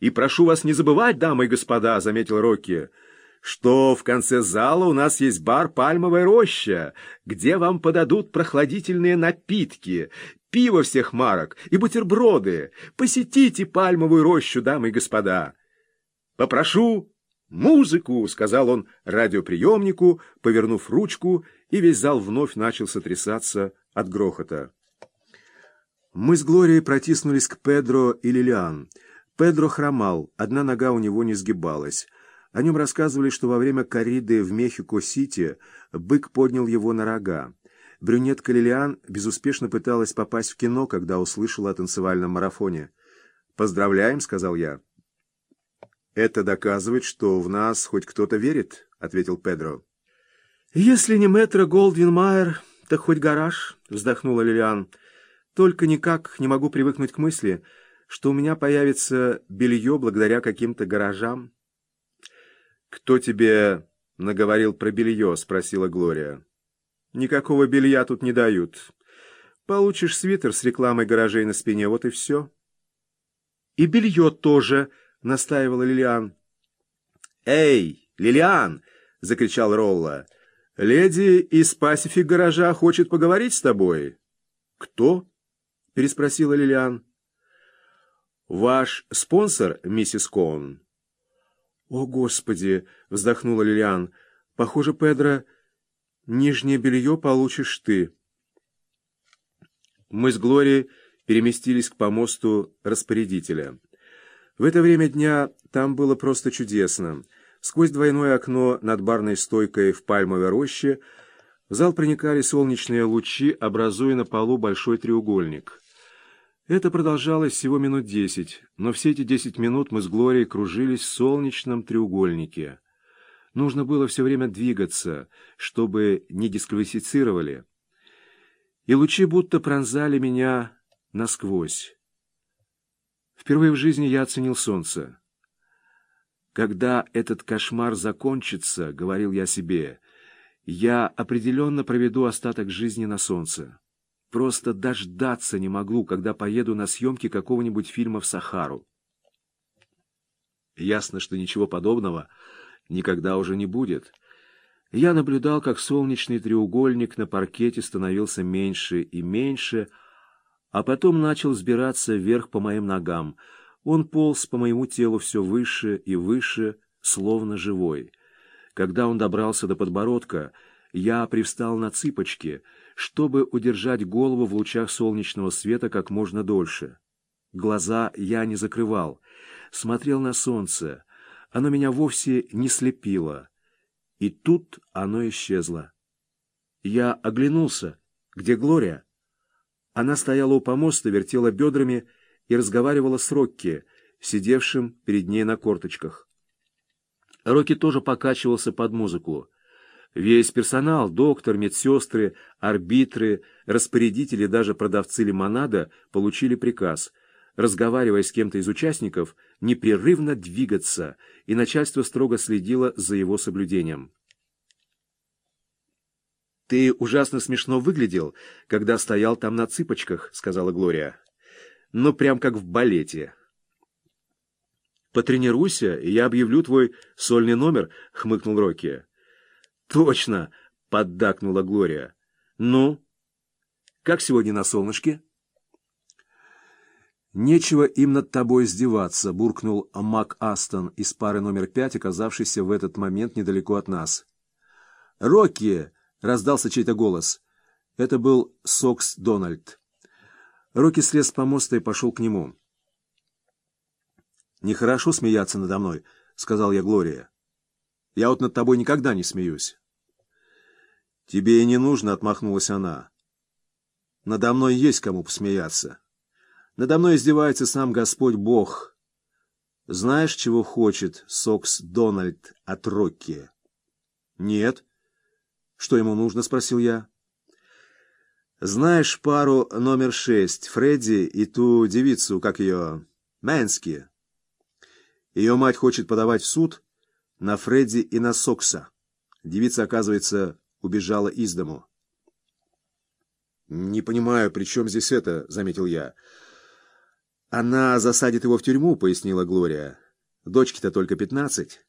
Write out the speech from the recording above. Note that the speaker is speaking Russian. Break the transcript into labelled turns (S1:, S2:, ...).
S1: И прошу вас не забывать, дамы и господа, — заметил Рокки, — что в конце зала у нас есть бар «Пальмовая роща», где вам подадут прохладительные напитки, пиво всех марок и бутерброды. Посетите «Пальмовую рощу», дамы и господа. Попрошу музыку, — сказал он радиоприемнику, повернув ручку, и весь зал вновь начал сотрясаться от грохота. Мы с Глорией протиснулись к Педро и Лилиан — Педро хромал, одна нога у него не сгибалась. О нем рассказывали, что во время корриды в Мехико-Сити бык поднял его на рога. Брюнетка Лилиан безуспешно пыталась попасть в кино, когда услышала о танцевальном марафоне. «Поздравляем», — сказал я. «Это доказывает, что в нас хоть кто-то верит», — ответил Педро.
S2: «Если не мэтр Голдвин Майер, так хоть гараж», — вздохнула Лилиан. «Только никак не могу привыкнуть к мысли» что у меня появится белье благодаря каким-то гаражам.
S1: — Кто тебе наговорил про белье? — спросила Глория.
S2: — Никакого белья тут не дают. Получишь свитер с рекламой гаражей на спине, вот и все. — И белье тоже, — настаивала Лилиан.
S1: — Эй, Лилиан! — закричал Ролла. — Леди из Пасифик гаража хочет поговорить с тобой.
S2: — Кто? — переспросила Лилиан.
S1: — Ваш спонсор, миссис Коун?
S2: О, Господи! вздохнула Лилиан. Похоже, Педро, нижнее белье получишь ты.
S1: Мы с Глорией переместились к помосту распорядителя. В это время дня там было просто чудесно. Сквозь двойное окно над барной стойкой в пальмовой роще в зал проникали солнечные лучи, образуя на полу большой треугольник. Это продолжалось всего минут десять, но все эти десять минут мы с Глорией кружились в солнечном треугольнике. Нужно было все время двигаться, чтобы не дисквалифицировали. И лучи будто пронзали меня насквозь. Впервые в жизни я оценил солнце. «Когда этот кошмар закончится, — говорил я себе, — я определенно проведу остаток жизни на солнце». Просто дождаться не могу, когда поеду на съемки какого-нибудь фильма в Сахару. Ясно, что ничего подобного никогда уже не будет. Я наблюдал, как солнечный треугольник на паркете становился меньше и меньше, а потом начал сбираться вверх по моим ногам. Он полз по моему телу все выше и выше, словно живой. Когда он добрался до подбородка, я привстал на цыпочки — чтобы удержать голову в лучах солнечного света как можно дольше. Глаза я не закрывал, смотрел на солнце. Оно меня вовсе не слепило. И тут оно исчезло. Я оглянулся. Где Глория? Она стояла у помоста, вертела бедрами и разговаривала с Рокки, сидевшим перед ней на корточках. Рокки тоже покачивался под музыку. Весь персонал, доктор, медсестры, арбитры, распорядители, даже продавцы лимонада получили приказ, разговаривая с кем-то из участников, непрерывно двигаться, и начальство строго следило за его соблюдением. «Ты ужасно смешно выглядел, когда стоял там на цыпочках», — сказала Глория. «Ну, прям как в балете». «Потренируйся, и я объявлю твой сольный номер», — хмыкнул Рокки. «Точно!» — поддакнула Глория. «Ну, как сегодня на солнышке?» «Нечего им над тобой издеваться», — буркнул Мак Астон из пары номер пять, оказавшийся в этот момент недалеко от нас. «Рокки!» — раздался чей-то голос. Это был Сокс Дональд. Рокки слез с помоста и пошел к нему. «Нехорошо смеяться надо мной», — сказал я Глория. «Я вот над тобой никогда не смеюсь». «Тебе и не нужно», — отмахнулась она. «Надо мной есть кому посмеяться. Надо мной издевается сам Господь Бог. Знаешь, чего хочет Сокс Дональд от Рокки?» «Нет». «Что ему нужно?» — спросил я. «Знаешь пару номер шесть, Фредди и ту девицу, как ее, Мэнски. Ее мать хочет подавать в суд на Фредди и на Сокса. Девица, оказывается, убежала из дому. «Не понимаю, при чем здесь это?» — заметил я.
S2: Она засадит его в тюрьму, пояснила Глория. Дочке-то только пятнадцать.